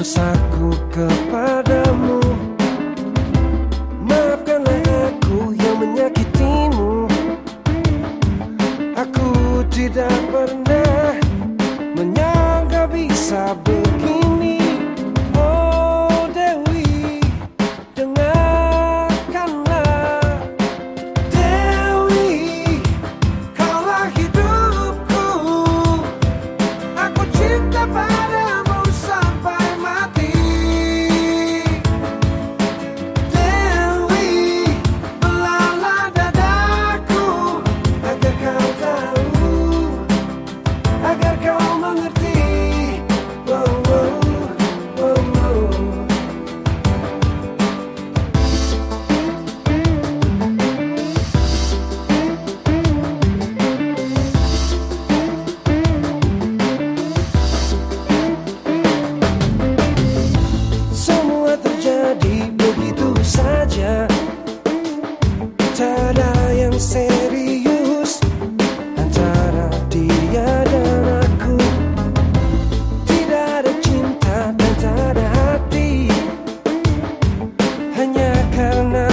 dosaku kepadamu. Maafkanlah aku yang menyakitimu. Aku tidak pernah menyangka bisa begini You're all on the kind of